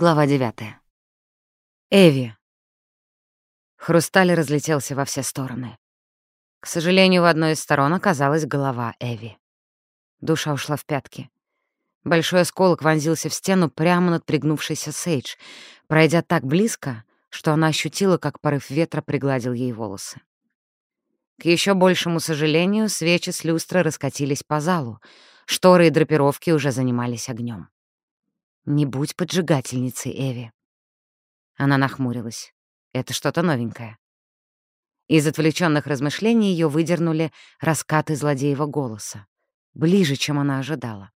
Глава девятая. Эви. Хрусталь разлетелся во все стороны. К сожалению, в одной из сторон оказалась голова Эви. Душа ушла в пятки. Большой осколок вонзился в стену прямо над пригнувшейся Сейдж, пройдя так близко, что она ощутила, как порыв ветра пригладил ей волосы. К еще большему сожалению, свечи с люстры раскатились по залу, шторы и драпировки уже занимались огнем. «Не будь поджигательницей, Эви». Она нахмурилась. «Это что-то новенькое». Из отвлеченных размышлений ее выдернули раскаты злодеева голоса. Ближе, чем она ожидала.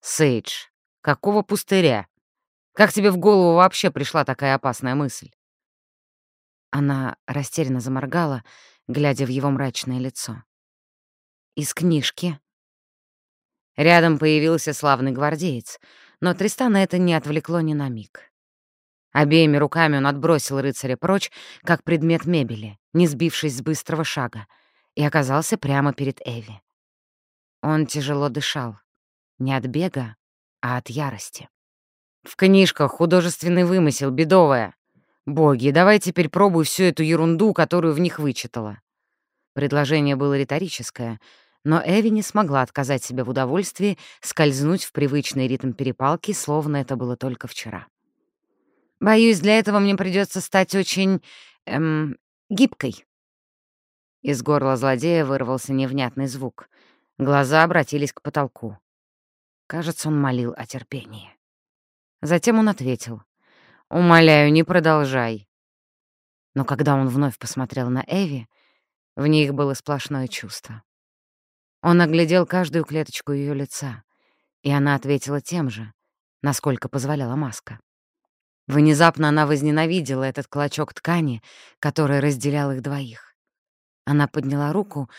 «Сейдж, какого пустыря? Как тебе в голову вообще пришла такая опасная мысль?» Она растерянно заморгала, глядя в его мрачное лицо. «Из книжки». Рядом появился славный гвардеец — но Тристана это не отвлекло ни на миг. Обеими руками он отбросил рыцаря прочь, как предмет мебели, не сбившись с быстрого шага, и оказался прямо перед Эви. Он тяжело дышал. Не от бега, а от ярости. «В книжках художественный вымысел, бедовая. Боги, давай теперь пробуй всю эту ерунду, которую в них вычитала». Предложение было риторическое, но Эви не смогла отказать себе в удовольствии скользнуть в привычный ритм перепалки, словно это было только вчера. «Боюсь, для этого мне придется стать очень... эм... гибкой». Из горла злодея вырвался невнятный звук. Глаза обратились к потолку. Кажется, он молил о терпении. Затем он ответил. «Умоляю, не продолжай». Но когда он вновь посмотрел на Эви, в них было сплошное чувство. Он оглядел каждую клеточку ее лица, и она ответила тем же, насколько позволяла маска. Внезапно она возненавидела этот клочок ткани, который разделял их двоих. Она подняла руку,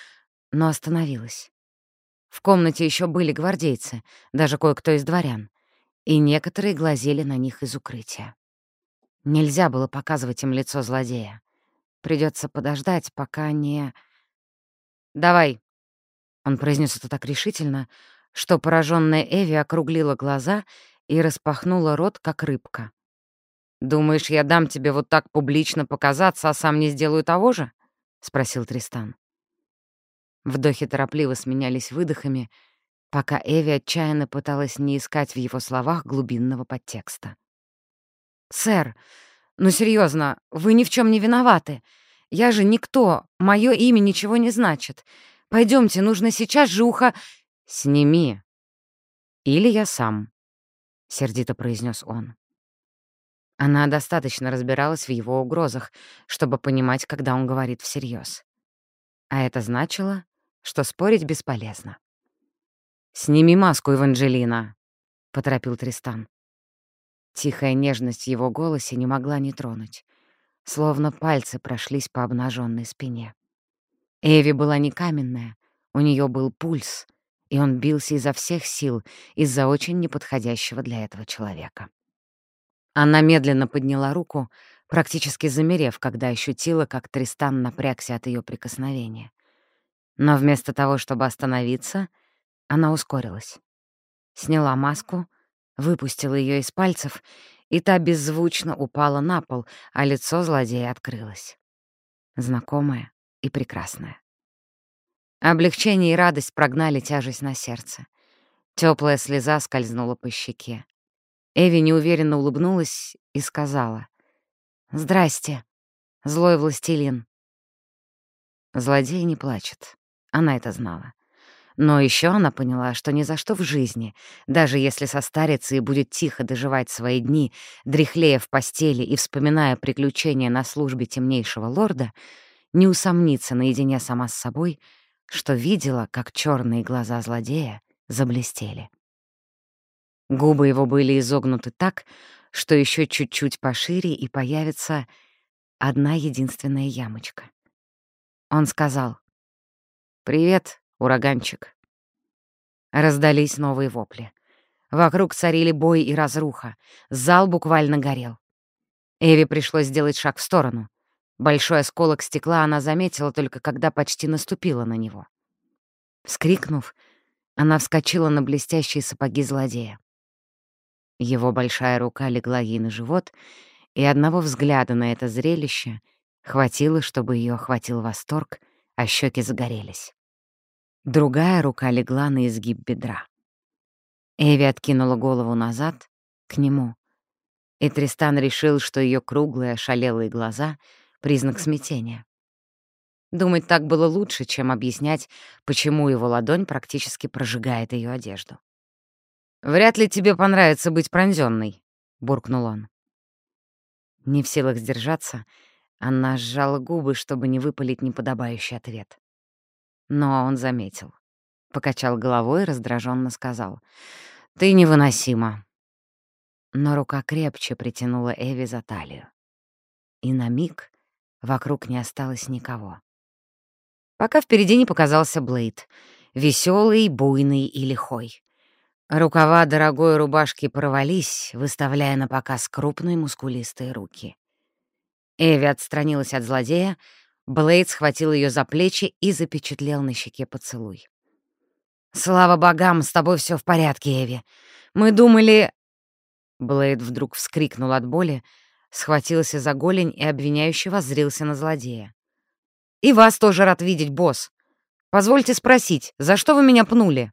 но остановилась. В комнате еще были гвардейцы, даже кое-кто из дворян, и некоторые глазели на них из укрытия. Нельзя было показывать им лицо злодея. Придется подождать, пока не... «Давай», он произнес это так решительно, что пораженная Эви округлила глаза и распахнула рот, как рыбка. «Думаешь, я дам тебе вот так публично показаться, а сам не сделаю того же?» — спросил Тристан. Вдохи торопливо сменялись выдохами, пока Эви отчаянно пыталась не искать в его словах глубинного подтекста. «Сэр, ну серьезно, вы ни в чем не виноваты. Я же никто, мое имя ничего не значит. Пойдемте, нужно сейчас же ухо...» «Сними. Или я сам», — сердито произнес он. Она достаточно разбиралась в его угрозах, чтобы понимать, когда он говорит всерьез. А это значило, что спорить бесполезно. «Сними маску, Эванжелина», — поторопил Тристан. Тихая нежность в его голосе не могла не тронуть, словно пальцы прошлись по обнаженной спине. Эви была не каменная, у нее был пульс, и он бился изо всех сил из-за очень неподходящего для этого человека. Она медленно подняла руку, практически замерев, когда ощутила, как Тристан напрягся от ее прикосновения. Но вместо того, чтобы остановиться, она ускорилась. Сняла маску, выпустила ее из пальцев, и та беззвучно упала на пол, а лицо злодея открылось. Знакомое, и прекрасная. Облегчение и радость прогнали тяжесть на сердце. Теплая слеза скользнула по щеке. Эви неуверенно улыбнулась и сказала. «Здрасте, злой властелин». Злодей не плачет. Она это знала. Но еще она поняла, что ни за что в жизни, даже если состарится и будет тихо доживать свои дни, дряхлея в постели и вспоминая приключения на службе темнейшего лорда, не усомниться наедине сама с собой, что видела, как черные глаза злодея заблестели. Губы его были изогнуты так, что еще чуть-чуть пошире и появится одна единственная ямочка. Он сказал «Привет, ураганчик». Раздались новые вопли. Вокруг царили бой и разруха. Зал буквально горел. Эви пришлось сделать шаг в сторону. Большой осколок стекла она заметила только когда почти наступила на него. Вскрикнув, она вскочила на блестящие сапоги злодея. Его большая рука легла ей на живот, и одного взгляда на это зрелище хватило, чтобы ее охватил восторг, а щеки загорелись. Другая рука легла на изгиб бедра. Эви откинула голову назад, к нему, и Тристан решил, что ее круглые ошалелые глаза — признак смятения. Думать так было лучше, чем объяснять, почему его ладонь практически прожигает ее одежду. «Вряд ли тебе понравится быть пронзённой», — буркнул он. Не в силах сдержаться, она сжала губы, чтобы не выпалить неподобающий ответ. Но он заметил. Покачал головой и раздраженно сказал. «Ты невыносима». Но рука крепче притянула Эви за талию. И на миг вокруг не осталось никого. Пока впереди не показался Блейд, веселый, буйный и лихой. Рукава дорогой рубашки порвались, выставляя на показ крупные мускулистые руки. Эви отстранилась от злодея, Блейд схватил ее за плечи и запечатлел на щеке поцелуй. «Слава богам, с тобой все в порядке, Эви. Мы думали...» Блейд вдруг вскрикнул от боли, схватился за голень и обвиняюще воззрился на злодея. «И вас тоже рад видеть, босс. Позвольте спросить, за что вы меня пнули?»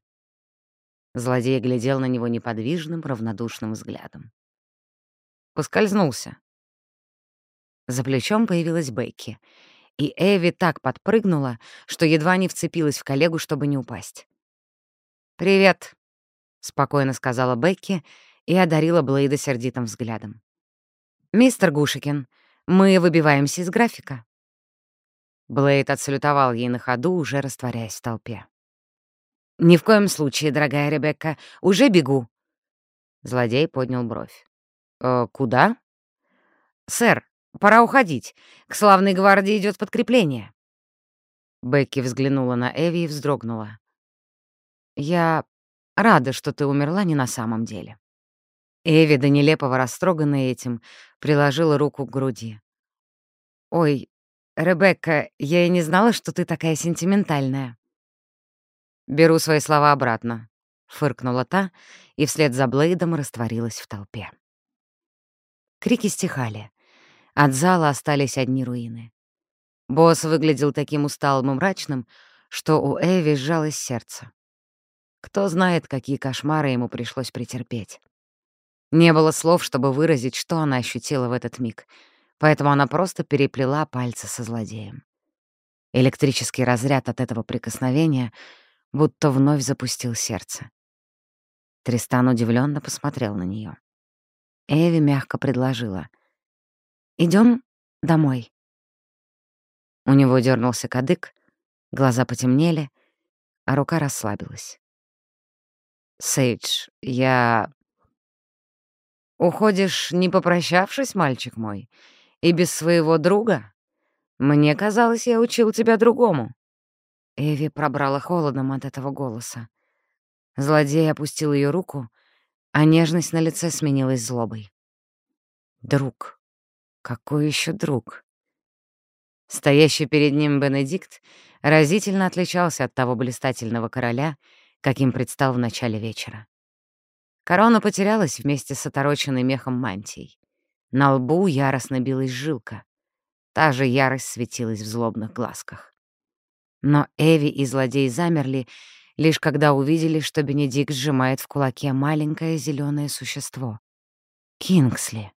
Злодей глядел на него неподвижным, равнодушным взглядом. Поскользнулся. За плечом появилась Бекки, и Эви так подпрыгнула, что едва не вцепилась в коллегу, чтобы не упасть. «Привет», — спокойно сказала Бекки и одарила Блейда сердитым взглядом. «Мистер Гушикин, мы выбиваемся из графика». Блейд отсалютовал ей на ходу, уже растворяясь в толпе. «Ни в коем случае, дорогая Ребекка. Уже бегу». Злодей поднял бровь. «Э, «Куда?» «Сэр, пора уходить. К славной гвардии идет подкрепление». Бекки взглянула на Эви и вздрогнула. «Я рада, что ты умерла не на самом деле». Эви, до нелепого растроганная этим, приложила руку к груди. «Ой, Ребекка, я и не знала, что ты такая сентиментальная». «Беру свои слова обратно», — фыркнула та и вслед за Блейдом растворилась в толпе. Крики стихали. От зала остались одни руины. Босс выглядел таким усталым и мрачным, что у Эви сжалось сердце. Кто знает, какие кошмары ему пришлось претерпеть. Не было слов, чтобы выразить, что она ощутила в этот миг, поэтому она просто переплела пальцы со злодеем. Электрический разряд от этого прикосновения — будто вновь запустил сердце. Тристан удивленно посмотрел на нее. Эви мягко предложила. Идем домой». У него дернулся кадык, глаза потемнели, а рука расслабилась. «Сейдж, я...» «Уходишь, не попрощавшись, мальчик мой, и без своего друга? Мне казалось, я учил тебя другому». Эви пробрала холодом от этого голоса. Злодей опустил ее руку, а нежность на лице сменилась злобой. Друг. Какой еще друг? Стоящий перед ним Бенедикт разительно отличался от того блистательного короля, каким предстал в начале вечера. Корона потерялась вместе с отороченной мехом мантией. На лбу яростно билась жилка. Та же ярость светилась в злобных глазках. Но Эви и злодей замерли, лишь когда увидели, что Бенедикт сжимает в кулаке маленькое зеленое существо. Кингсли.